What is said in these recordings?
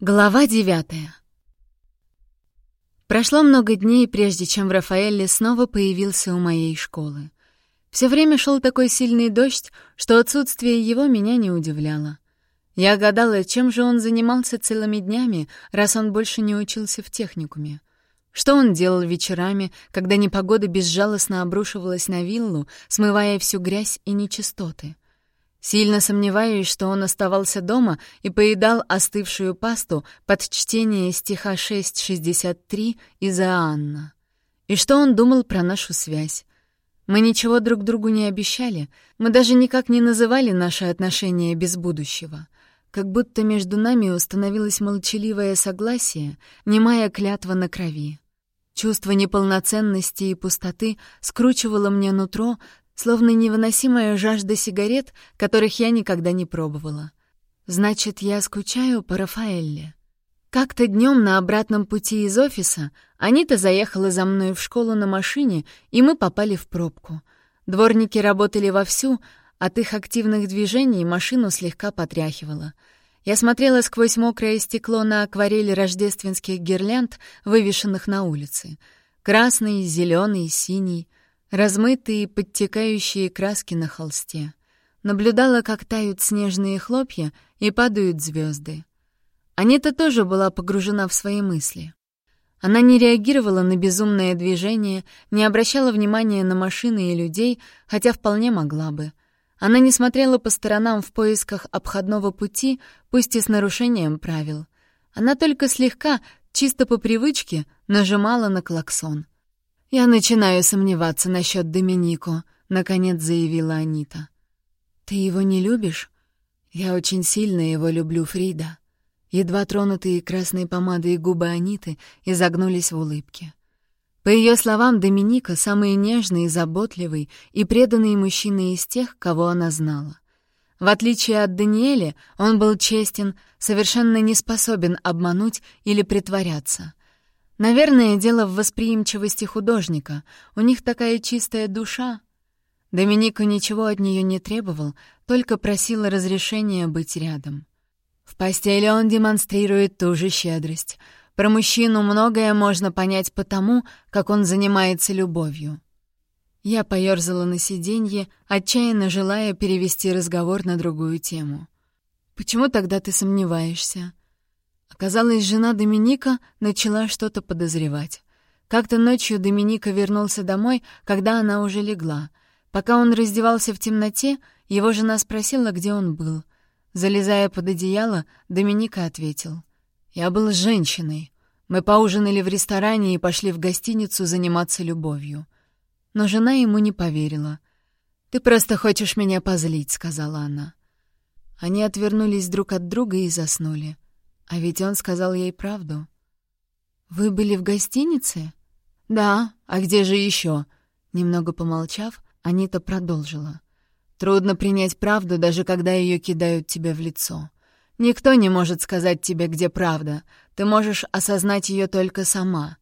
Глава девятая. Прошло много дней, прежде чем Рафаэлли снова появился у моей школы. Все время шел такой сильный дождь, что отсутствие его меня не удивляло. Я гадала, чем же он занимался целыми днями, раз он больше не учился в техникуме. Что он делал вечерами, когда непогода безжалостно обрушивалась на виллу, смывая всю грязь и нечистоты — Сильно сомневаюсь, что он оставался дома и поедал остывшую пасту под чтение стиха 6.63 из Иоанна. И что он думал про нашу связь. Мы ничего друг другу не обещали, мы даже никак не называли наши отношения без будущего. Как будто между нами установилось молчаливое согласие, немая клятва на крови. Чувство неполноценности и пустоты скручивало мне нутро, словно невыносимая жажда сигарет, которых я никогда не пробовала. Значит, я скучаю по Рафаэлле. Как-то днем на обратном пути из офиса Анита заехала за мной в школу на машине, и мы попали в пробку. Дворники работали вовсю, от их активных движений машину слегка потряхивало. Я смотрела сквозь мокрое стекло на акварели рождественских гирлянд, вывешенных на улице. Красный, зеленый, синий — размытые подтекающие краски на холсте. Наблюдала, как тают снежные хлопья и падают звезды. Анита тоже была погружена в свои мысли. Она не реагировала на безумное движение, не обращала внимания на машины и людей, хотя вполне могла бы. Она не смотрела по сторонам в поисках обходного пути, пусть и с нарушением правил. Она только слегка, чисто по привычке, нажимала на клаксон — «Я начинаю сомневаться насчет Доминико», — наконец заявила Анита. «Ты его не любишь?» «Я очень сильно его люблю, Фрида». Едва тронутые красной помадой губы Аниты изогнулись в улыбке. По ее словам, Доминика — самый нежный, заботливый и преданный мужчина из тех, кого она знала. В отличие от Даниэля, он был честен, совершенно не способен обмануть или притворяться. Наверное, дело в восприимчивости художника. У них такая чистая душа. Доминико ничего от нее не требовал, только просил разрешения быть рядом. В постели он демонстрирует ту же щедрость. Про мужчину многое можно понять по тому, как он занимается любовью. Я поёрзала на сиденье, отчаянно желая перевести разговор на другую тему. «Почему тогда ты сомневаешься?» Оказалось, жена Доминика начала что-то подозревать. Как-то ночью Доминика вернулся домой, когда она уже легла. Пока он раздевался в темноте, его жена спросила, где он был. Залезая под одеяло, Доминика ответил. «Я был женщиной. Мы поужинали в ресторане и пошли в гостиницу заниматься любовью». Но жена ему не поверила. «Ты просто хочешь меня позлить», — сказала она. Они отвернулись друг от друга и заснули. А ведь он сказал ей правду. «Вы были в гостинице?» «Да, а где же еще?» Немного помолчав, Анита продолжила. «Трудно принять правду, даже когда ее кидают тебе в лицо. Никто не может сказать тебе, где правда. Ты можешь осознать ее только сама.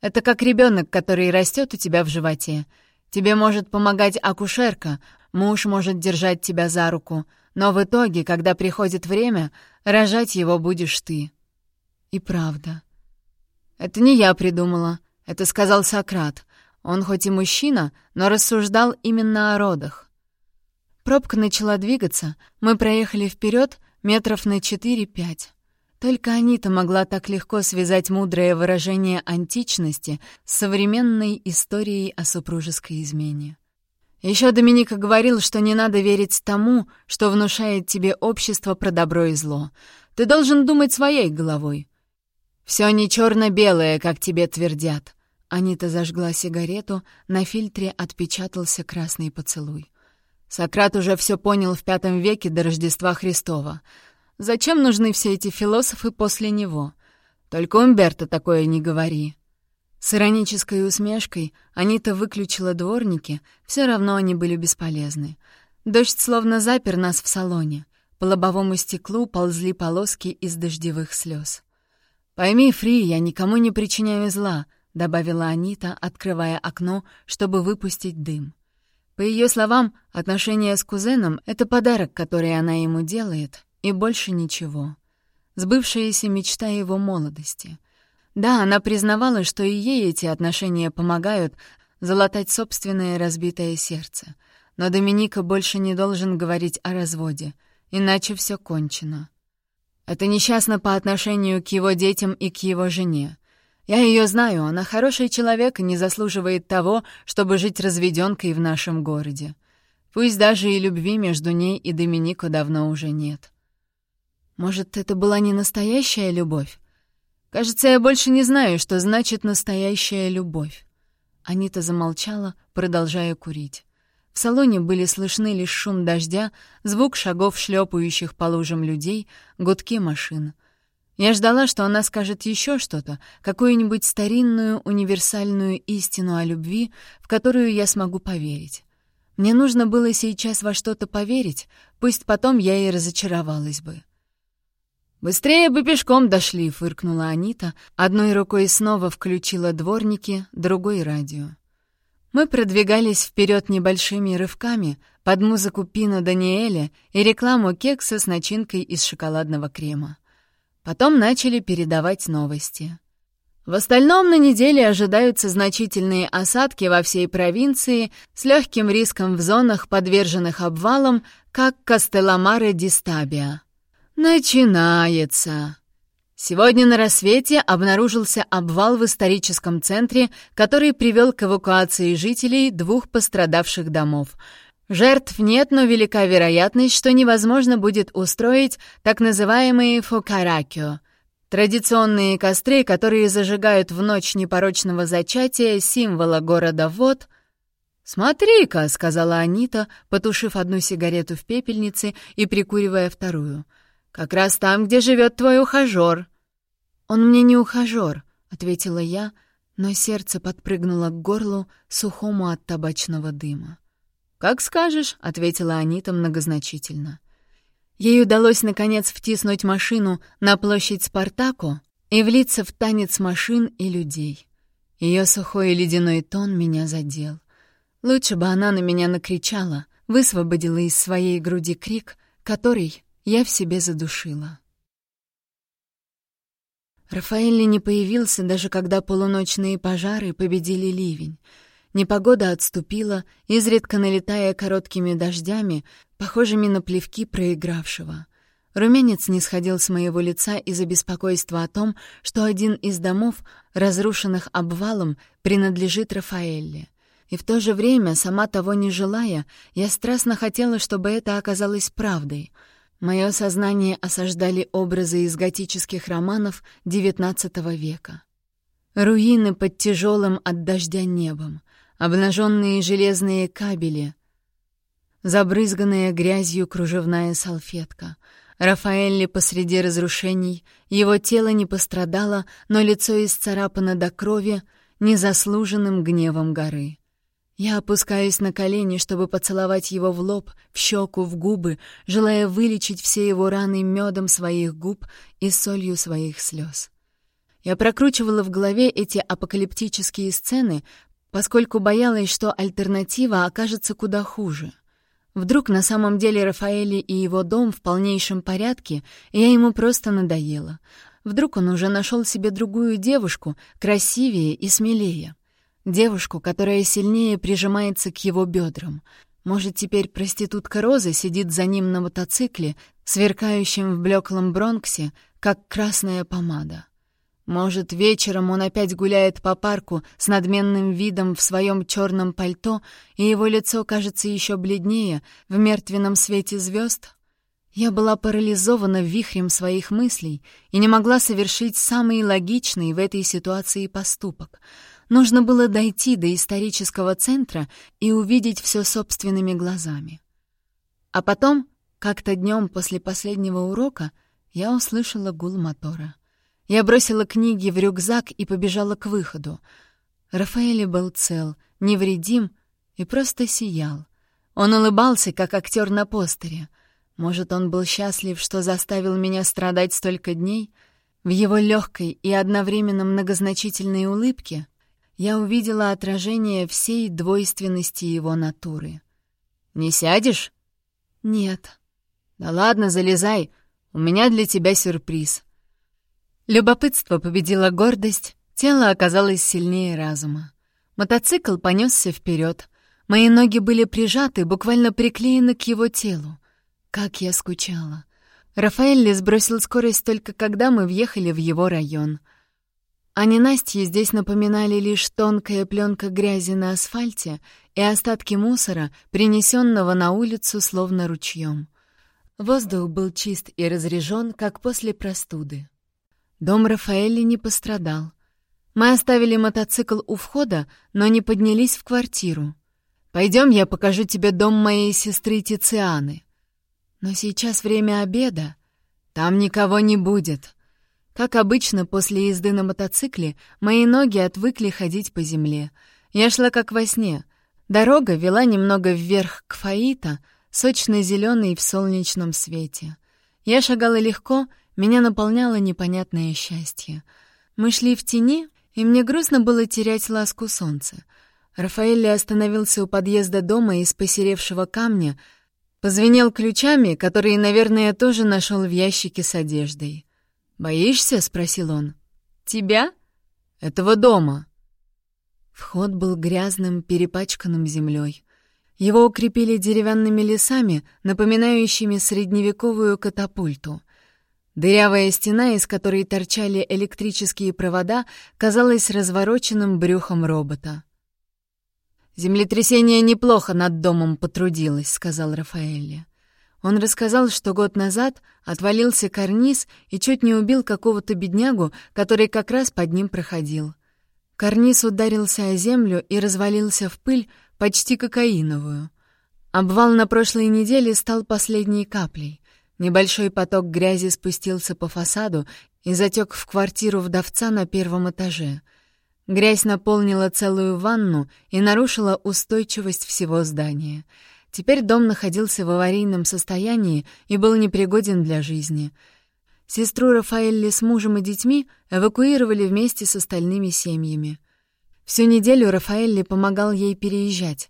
Это как ребенок, который растет у тебя в животе. Тебе может помогать акушерка, муж может держать тебя за руку, но в итоге, когда приходит время, рожать его будешь ты. И правда. Это не я придумала, это сказал Сократ. Он хоть и мужчина, но рассуждал именно о родах. Пробка начала двигаться, мы проехали вперед метров на 4-5. Только Анита могла так легко связать мудрое выражение античности с современной историей о супружеской измене. Еще Доминика говорил, что не надо верить тому, что внушает тебе общество про добро и зло. Ты должен думать своей головой. Все не черно-белое, как тебе твердят. Анита зажгла сигарету, на фильтре отпечатался красный поцелуй. Сократ уже все понял в пятом веке до Рождества Христова. Зачем нужны все эти философы после него? Только Умберто такое не говори. С иронической усмешкой Анита выключила дворники, все равно они были бесполезны. Дождь словно запер нас в салоне. По лобовому стеклу ползли полоски из дождевых слез. «Пойми, Фри, я никому не причиняю зла», — добавила Анита, открывая окно, чтобы выпустить дым. По ее словам, отношения с кузеном — это подарок, который она ему делает, и больше ничего. сбывшаяся мечта его молодости. Да, она признавала, что и ей эти отношения помогают залатать собственное разбитое сердце. Но Доминика больше не должен говорить о разводе, иначе все кончено. Это несчастно по отношению к его детям и к его жене. Я ее знаю, она хороший человек и не заслуживает того, чтобы жить разведенкой в нашем городе. Пусть даже и любви между ней и Доминико давно уже нет. Может, это была не настоящая любовь? Кажется, я больше не знаю, что значит настоящая любовь. Анита замолчала, продолжая курить. В салоне были слышны лишь шум дождя, звук шагов шлепающих по лужам людей, гудки машин. Я ждала, что она скажет еще что-то, какую-нибудь старинную универсальную истину о любви, в которую я смогу поверить. Мне нужно было сейчас во что-то поверить, пусть потом я и разочаровалась бы. «Быстрее бы пешком дошли!» — фыркнула Анита, одной рукой снова включила дворники, другой — радио. Мы продвигались вперед небольшими рывками под музыку Пино Даниэля и рекламу кекса с начинкой из шоколадного крема. Потом начали передавать новости. В остальном на неделе ожидаются значительные осадки во всей провинции с легким риском в зонах, подверженных обвалам, как Кастелламаре ди Стабиа. Начинается. Сегодня на рассвете обнаружился обвал в историческом центре, который привел к эвакуации жителей двух пострадавших домов. Жертв нет, но велика вероятность, что невозможно будет устроить так называемые фокаракио — традиционные костры, которые зажигают в ночь непорочного зачатия символа города Вод — «Смотри-ка», — сказала Анита, потушив одну сигарету в пепельнице и прикуривая вторую — «Как раз там, где живет твой ухажер». «Он мне не ухажер», — ответила я, но сердце подпрыгнуло к горлу, сухому от табачного дыма. «Как скажешь», — ответила Анита многозначительно. Ей удалось, наконец, втиснуть машину на площадь Спартаку и влиться в танец машин и людей. Ее сухой и ледяной тон меня задел. Лучше бы она на меня накричала, высвободила из своей груди крик, который я в себе задушила. Рафаэлли не появился, даже когда полуночные пожары победили ливень. Непогода отступила, изредка налетая короткими дождями, похожими на плевки проигравшего. Румянец не сходил с моего лица из-за беспокойства о том, что один из домов, разрушенных обвалом, принадлежит Рафаэлле. И в то же время, сама того не желая, я страстно хотела, чтобы это оказалось правдой — Мое сознание осаждали образы из готических романов XIX века. Руины под тяжелым от дождя небом, обнаженные железные кабели, забрызганная грязью кружевная салфетка. Рафаэлли посреди разрушений, его тело не пострадало, но лицо исцарапано до крови незаслуженным гневом горы. Я опускаюсь на колени, чтобы поцеловать его в лоб, в щеку, в губы, желая вылечить все его раны медом своих губ и солью своих слез. Я прокручивала в голове эти апокалиптические сцены, поскольку боялась, что альтернатива окажется куда хуже. Вдруг на самом деле Рафаэли и его дом в полнейшем порядке, и я ему просто надоела. Вдруг он уже нашел себе другую девушку, красивее и смелее. Девушку, которая сильнее прижимается к его бедрам. Может, теперь проститутка Роза сидит за ним на мотоцикле, сверкающем в блеклом Бронксе, как красная помада. Может, вечером он опять гуляет по парку с надменным видом в своем черном пальто, и его лицо кажется еще бледнее в мертвенном свете звезд? Я была парализована вихрем своих мыслей и не могла совершить самый логичный в этой ситуации поступок — Нужно было дойти до исторического центра и увидеть все собственными глазами. А потом, как-то днем после последнего урока, я услышала гул мотора. Я бросила книги в рюкзак и побежала к выходу. Рафаэль был цел, невредим и просто сиял. Он улыбался, как актер на постере. Может, он был счастлив, что заставил меня страдать столько дней? В его легкой и одновременно многозначительной улыбке я увидела отражение всей двойственности его натуры. «Не сядешь?» «Нет». «Да ладно, залезай, у меня для тебя сюрприз». Любопытство победило гордость, тело оказалось сильнее разума. Мотоцикл понесся вперед. Мои ноги были прижаты, буквально приклеены к его телу. Как я скучала. Рафаэль сбросил скорость только когда мы въехали в его район. А ненастье здесь напоминали лишь тонкая пленка грязи на асфальте и остатки мусора, принесенного на улицу словно ручьем. Воздух был чист и разрежен, как после простуды. Дом Рафаэли не пострадал. Мы оставили мотоцикл у входа, но не поднялись в квартиру. «Пойдем, я покажу тебе дом моей сестры Тицианы». Но сейчас время обеда. Там никого не будет. Как обычно, после езды на мотоцикле мои ноги отвыкли ходить по земле. Я шла как во сне. Дорога вела немного вверх к Фаита, сочно-зеленой в солнечном свете. Я шагала легко, меня наполняло непонятное счастье. Мы шли в тени, и мне грустно было терять ласку солнца. Рафаэль остановился у подъезда дома из посеревшего камня, Позвенел ключами, которые, наверное, тоже нашел в ящике с одеждой. «Боишься?» — спросил он. «Тебя?» «Этого дома». Вход был грязным, перепачканным землей. Его укрепили деревянными лесами, напоминающими средневековую катапульту. Дырявая стена, из которой торчали электрические провода, казалась развороченным брюхом робота. «Землетрясение неплохо над домом потрудилось», — сказал Рафаэлли. Он рассказал, что год назад отвалился карниз и чуть не убил какого-то беднягу, который как раз под ним проходил. Карниз ударился о землю и развалился в пыль, почти кокаиновую. Обвал на прошлой неделе стал последней каплей. Небольшой поток грязи спустился по фасаду и затек в квартиру вдовца на первом этаже — Грязь наполнила целую ванну и нарушила устойчивость всего здания. Теперь дом находился в аварийном состоянии и был непригоден для жизни. Сестру Рафаэлли с мужем и детьми эвакуировали вместе с остальными семьями. Всю неделю Рафаэлли помогал ей переезжать.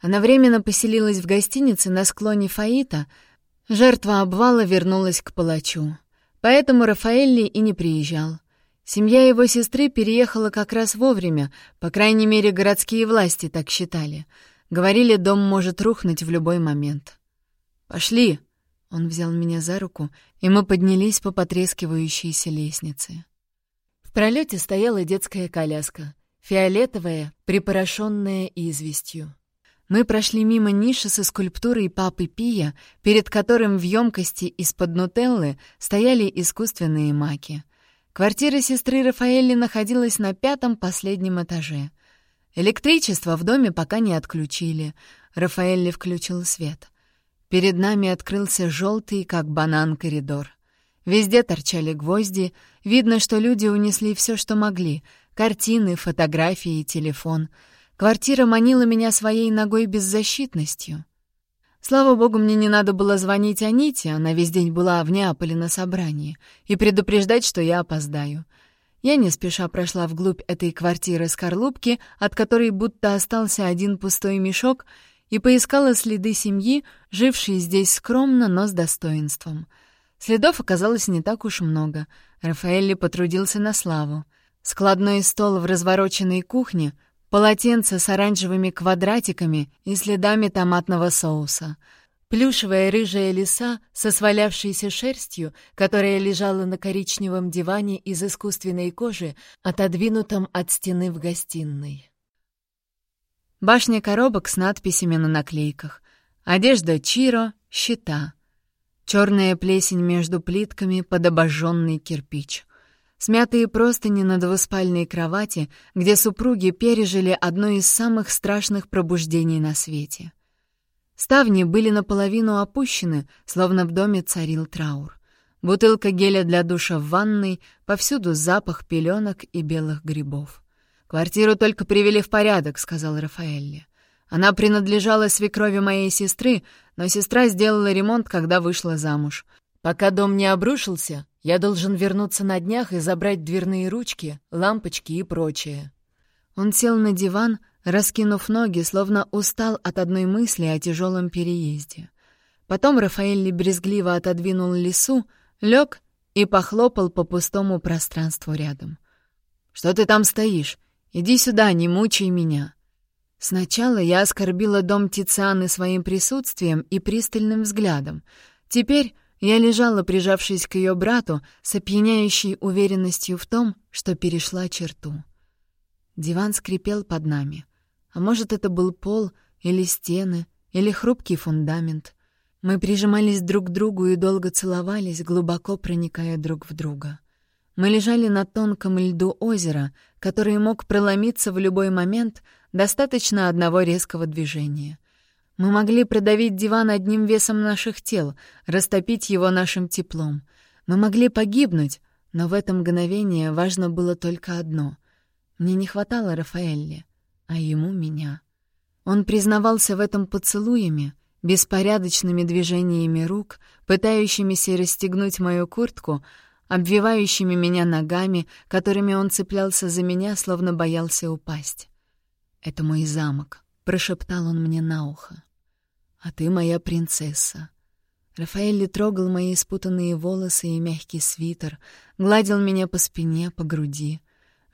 Она временно поселилась в гостинице на склоне Фаита. Жертва обвала вернулась к палачу. Поэтому Рафаэлли и не приезжал. Семья его сестры переехала как раз вовремя, по крайней мере, городские власти так считали. Говорили, дом может рухнуть в любой момент. «Пошли!» — он взял меня за руку, и мы поднялись по потрескивающейся лестнице. В пролете стояла детская коляска, фиолетовая, припорошенная известью. Мы прошли мимо ниши со скульптурой Папы Пия, перед которым в емкости из-под нутеллы стояли искусственные маки — Квартира сестры Рафаэлли находилась на пятом последнем этаже. Электричество в доме пока не отключили. Рафаэлли включил свет. Перед нами открылся желтый, как банан, коридор. Везде торчали гвозди. Видно, что люди унесли все, что могли. Картины, фотографии, телефон. Квартира манила меня своей ногой беззащитностью. Слава богу, мне не надо было звонить Аните, она весь день была в Неаполе на собрании, и предупреждать, что я опоздаю. Я не спеша прошла вглубь этой квартиры скорлупки, от которой будто остался один пустой мешок, и поискала следы семьи, жившей здесь скромно, но с достоинством. Следов оказалось не так уж много. Рафаэлли потрудился на славу. Складной стол в развороченной кухне — полотенце с оранжевыми квадратиками и следами томатного соуса, плюшевая рыжая лиса со свалявшейся шерстью, которая лежала на коричневом диване из искусственной кожи, отодвинутом от стены в гостиной. Башня коробок с надписями на наклейках. Одежда Чиро, щита. Черная плесень между плитками под обожженный кирпич — Смятые простыни на двуспальной кровати, где супруги пережили одно из самых страшных пробуждений на свете. Ставни были наполовину опущены, словно в доме царил траур. Бутылка геля для душа в ванной, повсюду запах пеленок и белых грибов. «Квартиру только привели в порядок», — сказал Рафаэлли. «Она принадлежала свекрови моей сестры, но сестра сделала ремонт, когда вышла замуж. Пока дом не обрушился, я должен вернуться на днях и забрать дверные ручки, лампочки и прочее». Он сел на диван, раскинув ноги, словно устал от одной мысли о тяжелом переезде. Потом Рафаэль брезгливо отодвинул лесу, лег и похлопал по пустому пространству рядом. «Что ты там стоишь? Иди сюда, не мучай меня!» Сначала я оскорбила дом Тицианы своим присутствием и пристальным взглядом. Теперь я лежала, прижавшись к ее брату, с опьяняющей уверенностью в том, что перешла черту. Диван скрипел под нами. А может, это был пол или стены, или хрупкий фундамент. Мы прижимались друг к другу и долго целовались, глубоко проникая друг в друга. Мы лежали на тонком льду озера, который мог проломиться в любой момент, достаточно одного резкого движения. Мы могли продавить диван одним весом наших тел, растопить его нашим теплом. Мы могли погибнуть, но в это мгновение важно было только одно. Мне не хватало Рафаэлли, а ему — меня. Он признавался в этом поцелуями — беспорядочными движениями рук, пытающимися расстегнуть мою куртку, обвивающими меня ногами, которыми он цеплялся за меня, словно боялся упасть. «Это мой замок», — прошептал он мне на ухо. «А ты моя принцесса». Рафаэль трогал мои спутанные волосы и мягкий свитер, гладил меня по спине, по груди.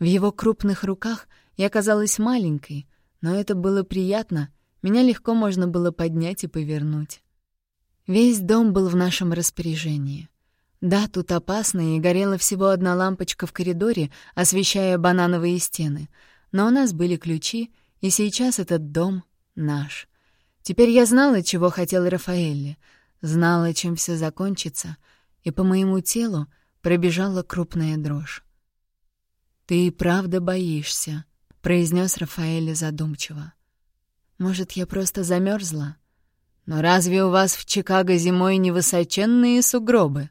В его крупных руках я казалась маленькой, но это было приятно — меня легко можно было поднять и повернуть. Весь дом был в нашем распоряжении. Да, тут опасно, и горела всего одна лампочка в коридоре, освещая банановые стены. Но у нас были ключи, и сейчас этот дом наш. Теперь я знала, чего хотел Рафаэлли, знала, чем все закончится, и по моему телу пробежала крупная дрожь. «Ты и правда боишься», — произнес Рафаэлли задумчиво. Может, я просто замерзла? Но разве у вас в Чикаго зимой не высоченные сугробы?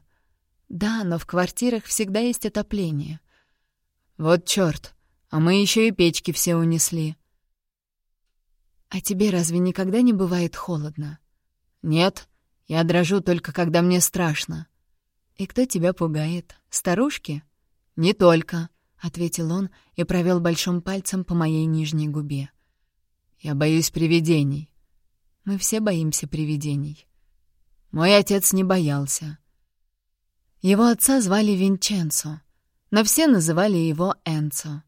Да, но в квартирах всегда есть отопление. Вот чёрт, а мы еще и печки все унесли. А тебе разве никогда не бывает холодно? Нет, я дрожу только когда мне страшно. И кто тебя пугает? Старушки? Не только, — ответил он и провел большим пальцем по моей нижней губе. Я боюсь привидений. Мы все боимся привидений. Мой отец не боялся. Его отца звали Винченцо, но все называли его Энцо.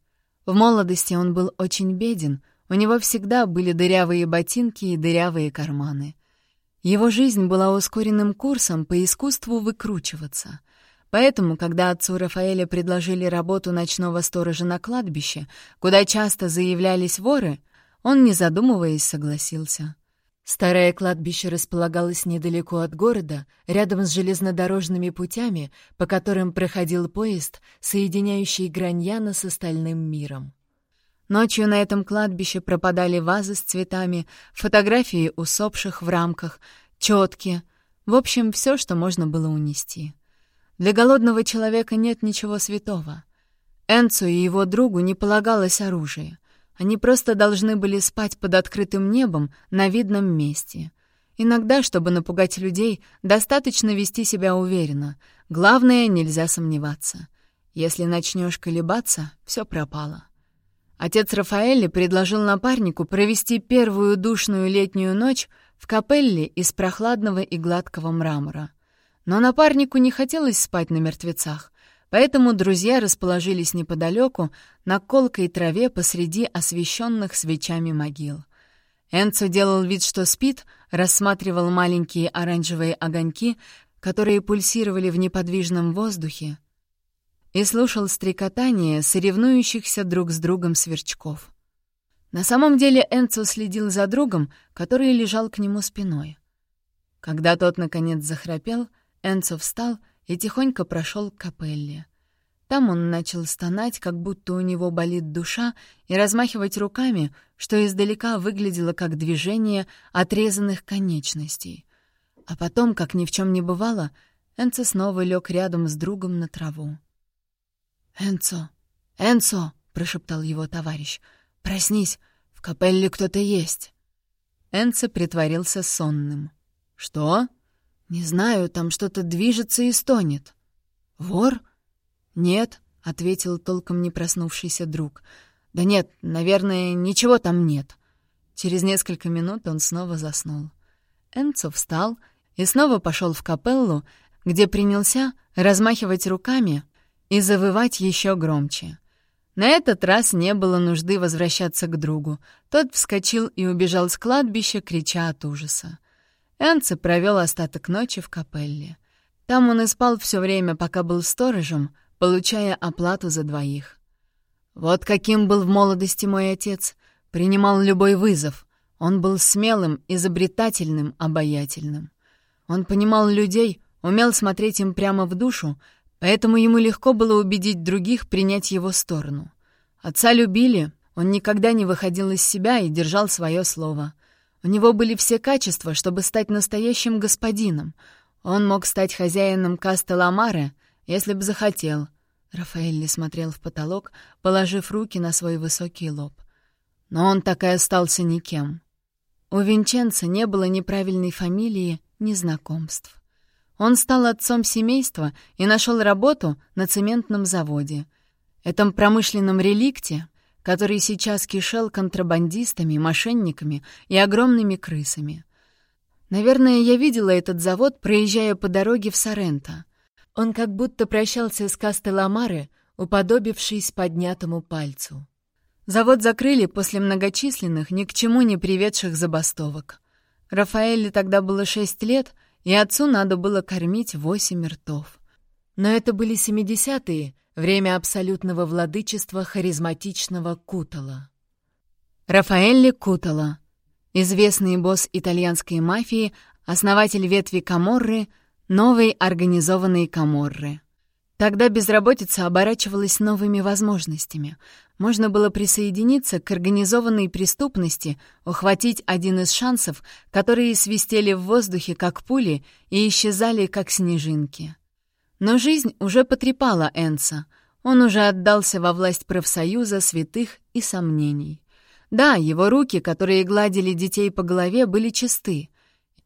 В молодости он был очень беден, у него всегда были дырявые ботинки и дырявые карманы. Его жизнь была ускоренным курсом по искусству выкручиваться. Поэтому, когда отцу Рафаэля предложили работу ночного сторожа на кладбище, куда часто заявлялись воры — он, не задумываясь, согласился. Старое кладбище располагалось недалеко от города, рядом с железнодорожными путями, по которым проходил поезд, соединяющий Граньяна с остальным миром. Ночью на этом кладбище пропадали вазы с цветами, фотографии усопших в рамках, четки, в общем, все, что можно было унести. Для голодного человека нет ничего святого. Энцу и его другу не полагалось оружие. Они просто должны были спать под открытым небом на видном месте. Иногда, чтобы напугать людей, достаточно вести себя уверенно. Главное, нельзя сомневаться. Если начнешь колебаться, все пропало. Отец Рафаэли предложил напарнику провести первую душную летнюю ночь в капелле из прохладного и гладкого мрамора. Но напарнику не хотелось спать на мертвецах. Поэтому друзья расположились неподалеку, на колкой траве посреди освещенных свечами могил. Энцо делал вид, что спит, рассматривал маленькие оранжевые огоньки, которые пульсировали в неподвижном воздухе, и слушал стрекотание соревнующихся друг с другом сверчков. На самом деле Энцо следил за другом, который лежал к нему спиной. Когда тот, наконец, захрапел, Энцо встал — и тихонько прошел к капелле. Там он начал стонать, как будто у него болит душа, и размахивать руками, что издалека выглядело как движение отрезанных конечностей. А потом, как ни в чем не бывало, Энцо снова лег рядом с другом на траву. «Энцо! Энцо!» — прошептал его товарищ. «Проснись! В капелле кто-то есть!» Энцо притворился сонным. «Что?» «Не знаю, там что-то движется и стонет». «Вор?» «Нет», — ответил толком не проснувшийся друг. «Да нет, наверное, ничего там нет». Через несколько минут он снова заснул. Энцо встал и снова пошел в капеллу, где принялся размахивать руками и завывать еще громче. На этот раз не было нужды возвращаться к другу. Тот вскочил и убежал с кладбища, крича от ужаса. Энце провел остаток ночи в капелле. Там он и спал все время, пока был сторожем, получая оплату за двоих. Вот каким был в молодости мой отец. Принимал любой вызов. Он был смелым, изобретательным, обаятельным. Он понимал людей, умел смотреть им прямо в душу, поэтому ему легко было убедить других принять его сторону. Отца любили, он никогда не выходил из себя и держал свое слово. У него были все качества, чтобы стать настоящим господином. Он мог стать хозяином Кастеламаре, если бы захотел. Рафаэль смотрел в потолок, положив руки на свой высокий лоб. Но он так и остался никем. У Винченца не было ни правильной фамилии, ни знакомств. Он стал отцом семейства и нашел работу на цементном заводе. Этом промышленном реликте, который сейчас кишел контрабандистами, мошенниками и огромными крысами. Наверное, я видела этот завод, проезжая по дороге в Соренто. Он как будто прощался с Кастеламаре, уподобившись поднятому пальцу. Завод закрыли после многочисленных, ни к чему не приведших забастовок. Рафаэле тогда было шесть лет, и отцу надо было кормить восемь ртов. Но это были семидесятые, время абсолютного владычества харизматичного Кутала. Рафаэлли Кутала, известный босс итальянской мафии, основатель ветви Каморры, новой организованной Каморры. Тогда безработица оборачивалась новыми возможностями. Можно было присоединиться к организованной преступности, ухватить один из шансов, которые свистели в воздухе, как пули, и исчезали, как снежинки. Но жизнь уже потрепала Энса. Он уже отдался во власть профсоюза, святых и сомнений. Да, его руки, которые гладили детей по голове, были чисты.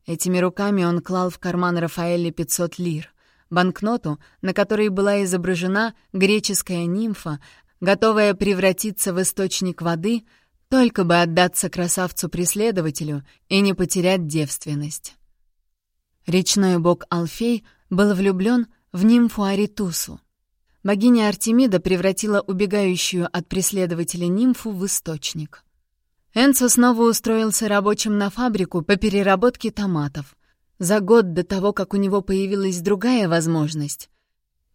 Этими руками он клал в карман Рафаэля 500 лир — банкноту, на которой была изображена греческая нимфа, готовая превратиться в источник воды, только бы отдаться красавцу-преследователю и не потерять девственность. Речной бог Алфей был влюблен в нимфу Аритусу. Богиня Артемида превратила убегающую от преследователя нимфу в источник. Энцо снова устроился рабочим на фабрику по переработке томатов. За год до того, как у него появилась другая возможность.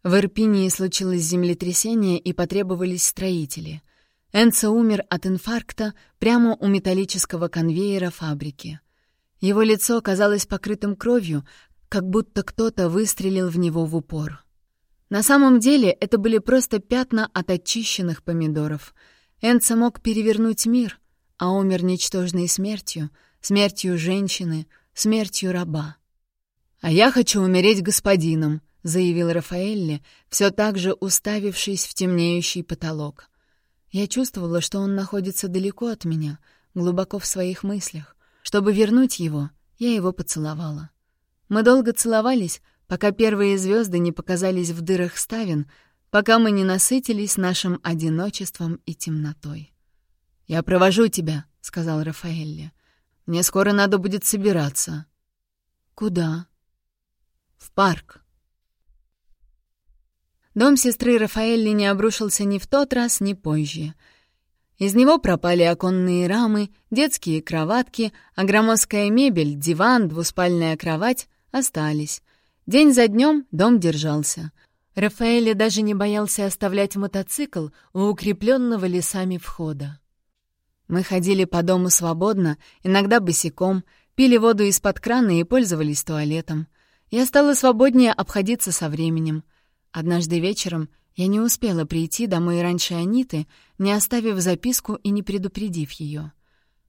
В Ирпинии случилось землетрясение и потребовались строители. Энцо умер от инфаркта прямо у металлического конвейера фабрики. Его лицо казалось покрытым кровью, как будто кто-то выстрелил в него в упор. На самом деле это были просто пятна от очищенных помидоров. Энцо мог перевернуть мир, а умер ничтожной смертью, смертью женщины — смертью раба. «А я хочу умереть господином», — заявил Рафаэлли, все так же уставившись в темнеющий потолок. Я чувствовала, что он находится далеко от меня, глубоко в своих мыслях. Чтобы вернуть его, я его поцеловала. Мы долго целовались, пока первые звезды не показались в дырах ставен, пока мы не насытились нашим одиночеством и темнотой. «Я провожу тебя», — сказал Рафаэлли. Мне скоро надо будет собираться». «Куда?» «В парк». Дом сестры Рафаэлли не обрушился ни в тот раз, ни позже. Из него пропали оконные рамы, детские кроватки, а громоздкая мебель, диван, двуспальная кровать остались. День за днем дом держался. Рафаэлли даже не боялся оставлять мотоцикл у укрепленного лесами входа. Мы ходили по дому свободно, иногда босиком, пили воду из-под крана и пользовались туалетом. Я стала свободнее обходиться со временем. Однажды вечером я не успела прийти домой раньше Аниты, не оставив записку и не предупредив ее.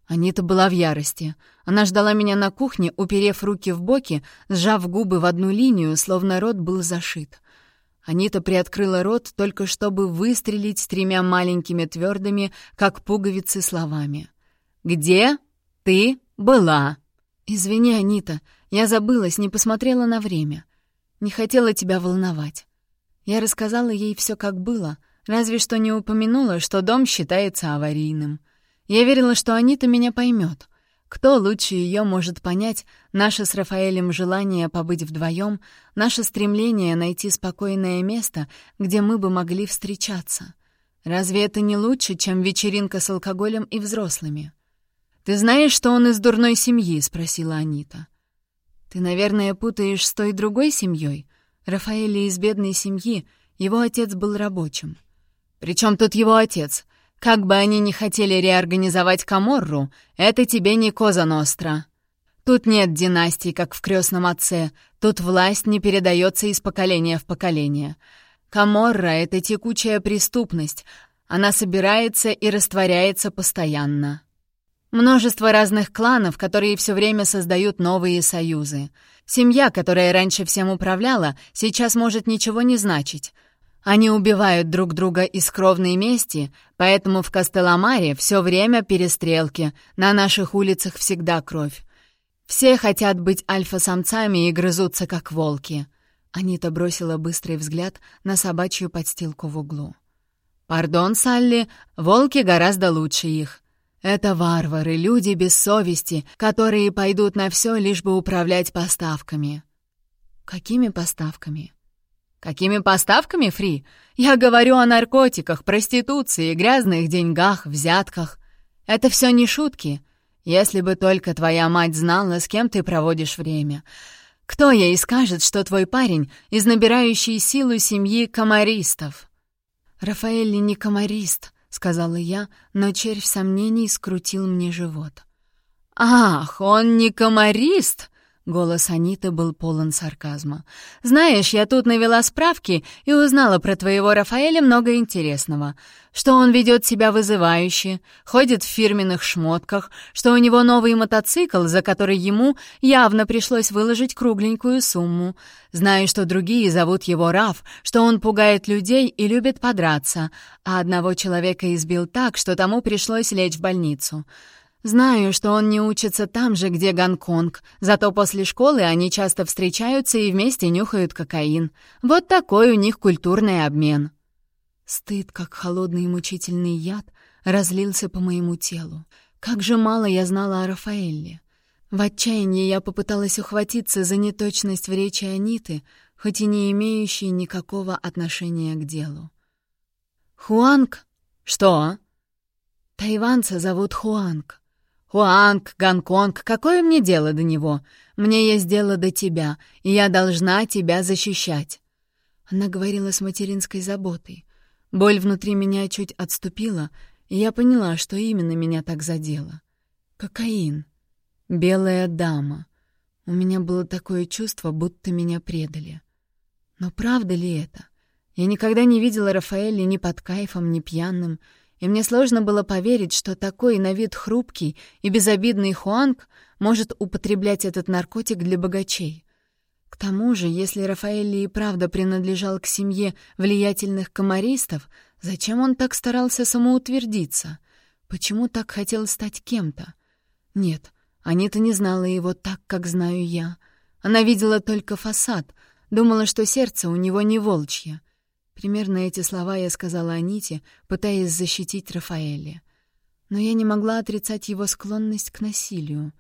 Анита была в ярости. Она ждала меня на кухне, уперев руки в боки, сжав губы в одну линию, словно рот был зашит. Анита приоткрыла рот, только чтобы выстрелить тремя маленькими твердыми, как пуговицы, словами. «Где ты была?» «Извини, Анита, я забылась, не посмотрела на время. Не хотела тебя волновать». Я рассказала ей все, как было, разве что не упомянула, что дом считается аварийным. Я верила, что Анита меня поймет. Кто лучше ее может понять наше с Рафаэлем желание побыть вдвоем, наше стремление найти спокойное место, где мы бы могли встречаться? Разве это не лучше, чем вечеринка с алкоголем и взрослыми? «Ты знаешь, что он из дурной семьи?» — спросила Анита. «Ты, наверное, путаешь с той другой семьей. Рафаэль из бедной семьи, его отец был рабочим». «Причем тут его отец? Как бы они ни хотели реорганизовать Каморру, это тебе не Коза Ностра. Тут нет династий, как в крестном отце, тут власть не передается из поколения в поколение. Каморра — это текучая преступность, она собирается и растворяется постоянно. Множество разных кланов, которые все время создают новые союзы. Семья, которая раньше всем управляла, сейчас может ничего не значить. Они убивают друг друга из кровной мести, поэтому в Кастеламаре все время перестрелки, на наших улицах всегда кровь. Все хотят быть альфа-самцами и грызутся, как волки. Анита бросила быстрый взгляд на собачью подстилку в углу. «Пардон, Салли, волки гораздо лучше их. Это варвары, люди без совести, которые пойдут на все, лишь бы управлять поставками». «Какими поставками?» «Какими поставками, Фри? Я говорю о наркотиках, проституции, грязных деньгах, взятках. Это все не шутки. Если бы только твоя мать знала, с кем ты проводишь время. Кто ей скажет, что твой парень из набирающей силу семьи комаристов?» «Рафаэль не комарист», — сказала я, но червь сомнений скрутил мне живот. «Ах, он не комарист!» Голос Аниты был полон сарказма. «Знаешь, я тут навела справки и узнала про твоего Рафаэля много интересного. Что он ведет себя вызывающе, ходит в фирменных шмотках, что у него новый мотоцикл, за который ему явно пришлось выложить кругленькую сумму. Знаю, что другие зовут его Раф, что он пугает людей и любит подраться, а одного человека избил так, что тому пришлось лечь в больницу». Знаю, что он не учится там же, где Гонконг, зато после школы они часто встречаются и вместе нюхают кокаин. Вот такой у них культурный обмен. Стыд, как холодный и мучительный яд, разлился по моему телу. Как же мало я знала о Рафаэлле. В отчаянии я попыталась ухватиться за неточность в речи Аниты, хоть и не имеющей никакого отношения к делу. «Хуанг?» «Что?» «Тайванца зовут Хуанг. «Хуанг, Гонконг, какое мне дело до него? Мне есть дело до тебя, и я должна тебя защищать». Она говорила с материнской заботой. Боль внутри меня чуть отступила, и я поняла, что именно меня так задело. Кокаин. Белая дама. У меня было такое чувство, будто меня предали. Но правда ли это? Я никогда не видела Рафаэля ни под кайфом, ни пьяным, и мне сложно было поверить, что такой на вид хрупкий и безобидный Хуанг может употреблять этот наркотик для богачей. К тому же, если Рафаэлли и правда принадлежал к семье влиятельных комаристов, зачем он так старался самоутвердиться? Почему так хотел стать кем-то? Нет, Анита не знала его так, как знаю я. Она видела только фасад, думала, что сердце у него не волчье. Примерно эти слова я сказала Аните, пытаясь защитить Рафаэля. Но я не могла отрицать его склонность к насилию.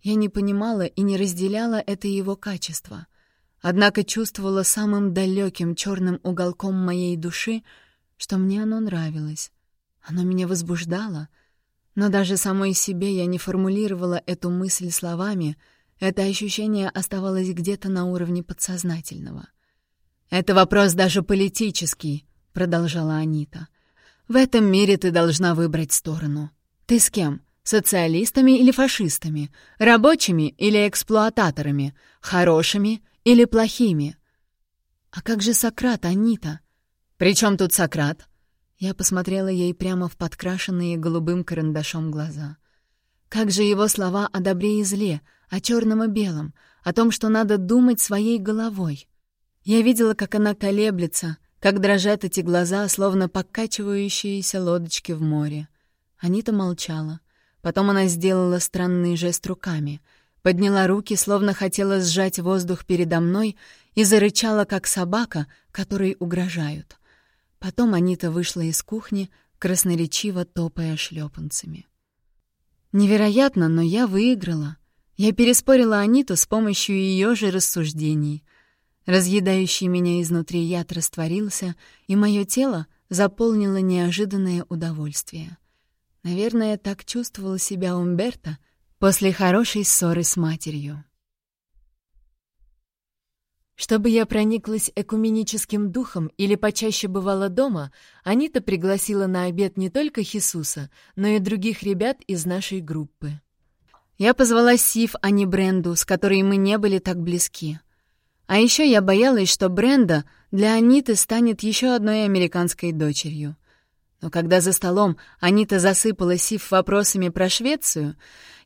Я не понимала и не разделяла это его качество. Однако чувствовала самым далеким черным уголком моей души, что мне оно нравилось. Оно меня возбуждало. Но даже самой себе я не формулировала эту мысль словами, это ощущение оставалось где-то на уровне подсознательного — «Это вопрос даже политический», — продолжала Анита. «В этом мире ты должна выбрать сторону. Ты с кем? Социалистами или фашистами? Рабочими или эксплуататорами? Хорошими или плохими?» «А как же Сократ, Анита?» «При чем тут Сократ?» Я посмотрела ей прямо в подкрашенные голубым карандашом глаза. Как же его слова о добре и зле, о черном и белом, о том, что надо думать своей головой. Я видела, как она колеблется, как дрожат эти глаза, словно покачивающиеся лодочки в море. Анита молчала. Потом она сделала странный жест руками, подняла руки, словно хотела сжать воздух передо мной, и зарычала, как собака, которой угрожают. Потом Анита вышла из кухни, красноречиво топая шлепанцами. Невероятно, но я выиграла. Я переспорила Аниту с помощью ее же рассуждений. Разъедающий меня изнутри яд растворился, и мое тело заполнило неожиданное удовольствие. Наверное, так чувствовал себя Умберто после хорошей ссоры с матерью. Чтобы я прониклась экуменическим духом или почаще бывала дома, Анита пригласила на обед не только Хисуса, но и других ребят из нашей группы. Я позвала Сив, а не Бренду, с которой мы не были так близки. А еще я боялась, что Бренда для Аниты станет еще одной американской дочерью. Но когда за столом Анита засыпала Сив вопросами про Швецию,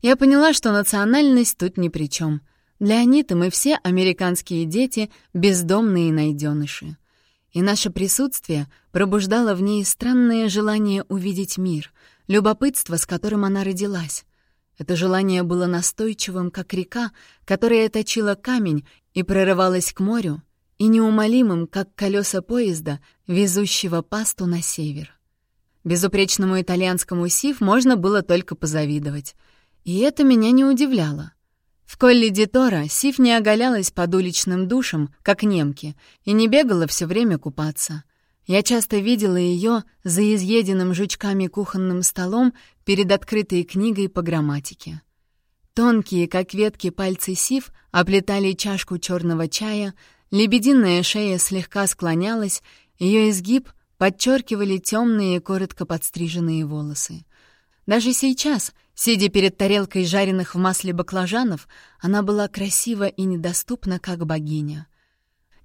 я поняла, что национальность тут ни при чем — для Аниты мы все американские дети, бездомные найденыши. И наше присутствие пробуждало в ней странное желание увидеть мир, любопытство, с которым она родилась. Это желание было настойчивым, как река, которая точила камень и прорывалась к морю, и неумолимым, как колеса поезда, везущего пасту на север. Безупречному итальянскому сив можно было только позавидовать. И это меня не удивляло. В Колли Дитора Сив не оголялась под уличным душем, как немки, и не бегала все время купаться. Я часто видела ее за изъеденным жучками кухонным столом перед открытой книгой по грамматике. Тонкие, как ветки, пальцы Сив оплетали чашку черного чая, лебединая шея слегка склонялась, ее изгиб подчеркивали темные, коротко подстриженные волосы. Даже сейчас, сидя перед тарелкой жареных в масле баклажанов, она была красива и недоступна, как богиня.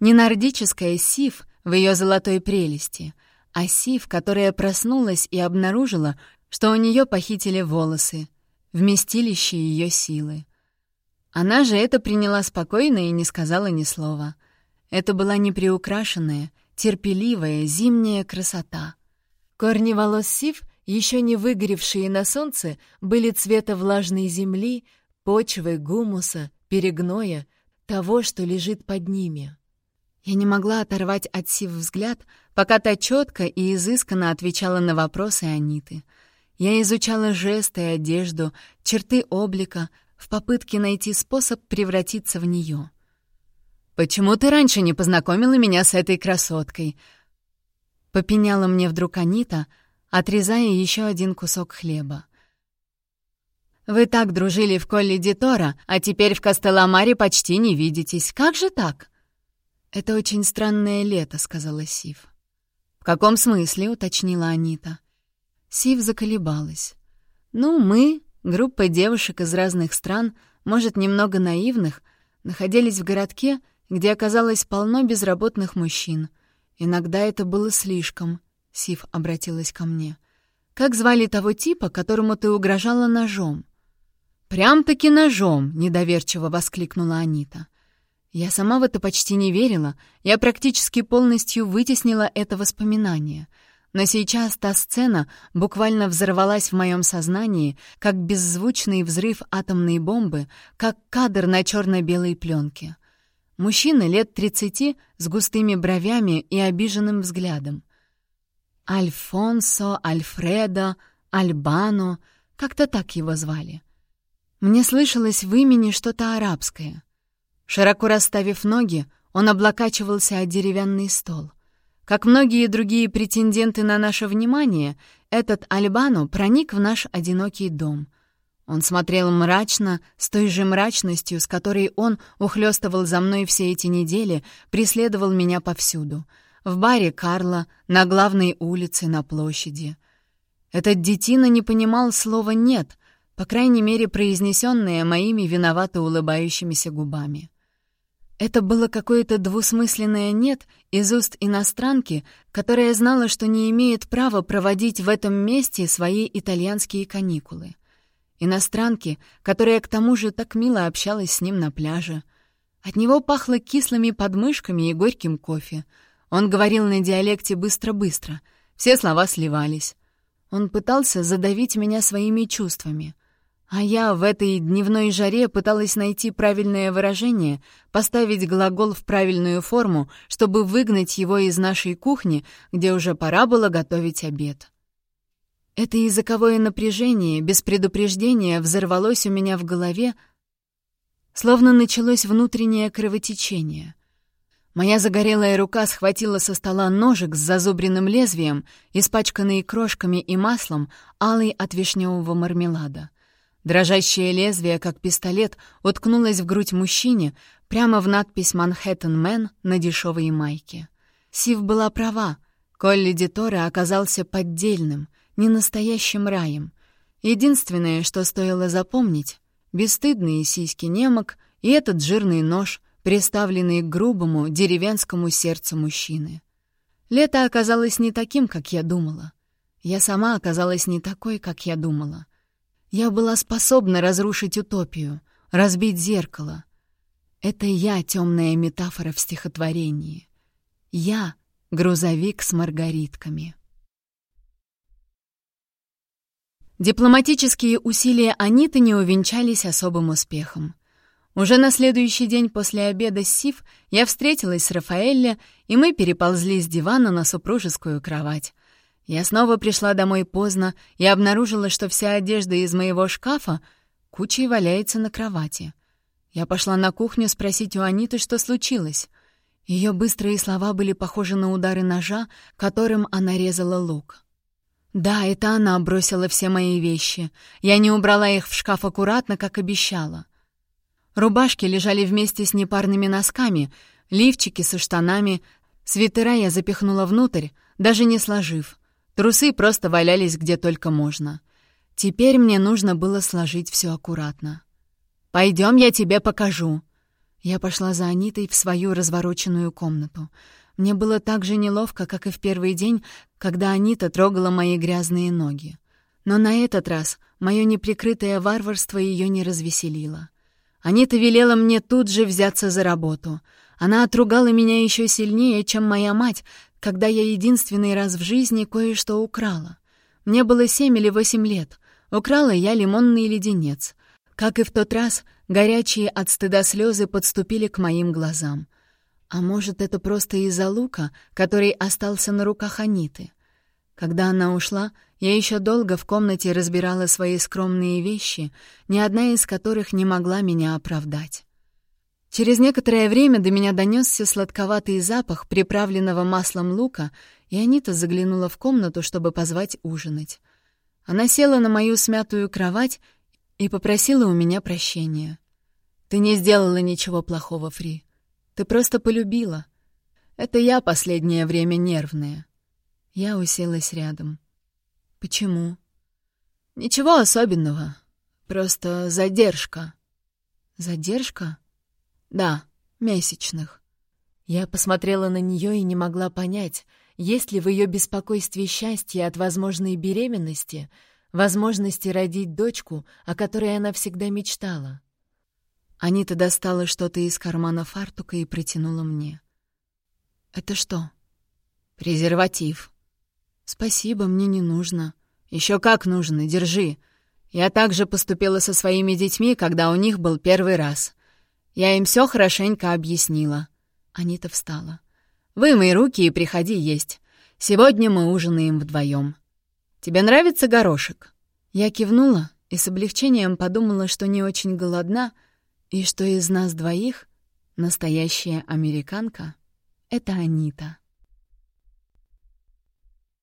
Не нордическая Сив в ее золотой прелести, а Сив, которая проснулась и обнаружила, что у нее похитили волосы, вместилище ее силы. Она же это приняла спокойно и не сказала ни слова. Это была неприукрашенная, терпеливая зимняя красота. Корни волос Сив еще не выгоревшие на солнце, были цвета влажной земли, почвы, гумуса, перегноя, того, что лежит под ними. Я не могла оторвать от Сив взгляд, пока та четко и изысканно отвечала на вопросы Аниты. Я изучала жесты и одежду, черты облика, в попытке найти способ превратиться в нее. «Почему ты раньше не познакомила меня с этой красоткой?» Попеняла мне вдруг Анита — отрезая еще один кусок хлеба. «Вы так дружили в Колли Дитора, а теперь в Кастеламаре почти не видитесь. Как же так?» «Это очень странное лето», — сказала Сив. «В каком смысле?» — уточнила Анита. Сив заколебалась. «Ну, мы, группа девушек из разных стран, может, немного наивных, находились в городке, где оказалось полно безработных мужчин. Иногда это было слишком. Сив обратилась ко мне. «Как звали того типа, которому ты угрожала ножом?» «Прям-таки ножом!» — недоверчиво воскликнула Анита. Я сама в это почти не верила, я практически полностью вытеснила это воспоминание. Но сейчас та сцена буквально взорвалась в моем сознании, как беззвучный взрыв атомной бомбы, как кадр на черно-белой пленке. Мужчина лет тридцати с густыми бровями и обиженным взглядом. Альфонсо, Альфредо, Альбано, как-то так его звали. Мне слышалось в имени что-то арабское. Широко расставив ноги, он облокачивался о деревянный стол. Как многие другие претенденты на наше внимание, этот Альбано проник в наш одинокий дом. Он смотрел мрачно, с той же мрачностью, с которой он ухлёстывал за мной все эти недели, преследовал меня повсюду — в баре Карла, на главной улице, на площади. Этот детина не понимал слова «нет», по крайней мере, произнесенное моими виновато улыбающимися губами. Это было какое-то двусмысленное «нет» из уст иностранки, которая знала, что не имеет права проводить в этом месте свои итальянские каникулы. Иностранки, которая к тому же так мило общалась с ним на пляже. От него пахло кислыми подмышками и горьким кофе — он говорил на диалекте быстро-быстро, все слова сливались. Он пытался задавить меня своими чувствами. А я в этой дневной жаре пыталась найти правильное выражение, поставить глагол в правильную форму, чтобы выгнать его из нашей кухни, где уже пора было готовить обед. Это языковое напряжение без предупреждения взорвалось у меня в голове, словно началось внутреннее кровотечение. Моя загорелая рука схватила со стола ножик с зазубренным лезвием, испачканный крошками и маслом, алый от вишневого мармелада. Дрожащее лезвие, как пистолет, уткнулось в грудь мужчине, прямо в надпись «Манхэттен Мэн» на дешевой майке. Сив была права. Колли Диторе оказался поддельным, ненастоящим раем. Единственное, что стоило запомнить — бесстыдные сиськи немок и этот жирный нож, приставленный к грубому деревенскому сердцу мужчины. Лето оказалось не таким, как я думала. Я сама оказалась не такой, как я думала. Я была способна разрушить утопию, разбить зеркало. Это я темная метафора в стихотворении. Я — грузовик с маргаритками. Дипломатические усилия Аниты не увенчались особым успехом. Уже на следующий день после обеда с Сив я встретилась с Рафаэлле, и мы переползли с дивана на супружескую кровать. Я снова пришла домой поздно и обнаружила, что вся одежда из моего шкафа кучей валяется на кровати. Я пошла на кухню спросить у Аниты, что случилось. Ее быстрые слова были похожи на удары ножа, которым она резала лук. Да, это она бросила все мои вещи. Я не убрала их в шкаф аккуратно, как обещала. Рубашки лежали вместе с непарными носками, лифчики со штанами, свитера я запихнула внутрь, даже не сложив. Трусы просто валялись где только можно. Теперь мне нужно было сложить все аккуратно. «Пойдем, я тебе покажу». Я пошла за Анитой в свою развороченную комнату. Мне было так же неловко, как и в первый день, когда Анита трогала мои грязные ноги. Но на этот раз мое неприкрытое варварство ее не развеселило. Анита велела мне тут же взяться за работу. Она отругала меня еще сильнее, чем моя мать, когда я единственный раз в жизни кое-что украла. Мне было семь или восемь лет. Украла я лимонный леденец. Как и в тот раз, горячие от стыда слезы подступили к моим глазам. А может, это просто из-за лука, который остался на руках Аниты. Когда она ушла, я еще долго в комнате разбирала свои скромные вещи, ни одна из которых не могла меня оправдать. Через некоторое время до меня донесся сладковатый запах приправленного маслом лука, и Анита заглянула в комнату, чтобы позвать ужинать. Она села на мою смятую кровать и попросила у меня прощения. «Ты не сделала ничего плохого, Фри. Ты просто полюбила. Это я последнее время нервная». Я уселась рядом. «Почему?» «Ничего особенного. Просто задержка». «Задержка?» «Да, месячных». Я посмотрела на нее и не могла понять, есть ли в ее беспокойстве счастье от возможной беременности, возможности родить дочку, о которой она всегда мечтала. Анита достала что-то из кармана фартука и протянула мне. «Это что?» «Презерватив», «Спасибо, мне не нужно». «Еще как нужно, держи. Я также поступила со своими детьми, когда у них был первый раз. Я им все хорошенько объяснила». Анита встала. «Вымой руки и приходи есть. Сегодня мы ужинаем вдвоем. Тебе нравится горошек?» Я кивнула и с облегчением подумала, что не очень голодна, и что из нас двоих настоящая американка — это Анита.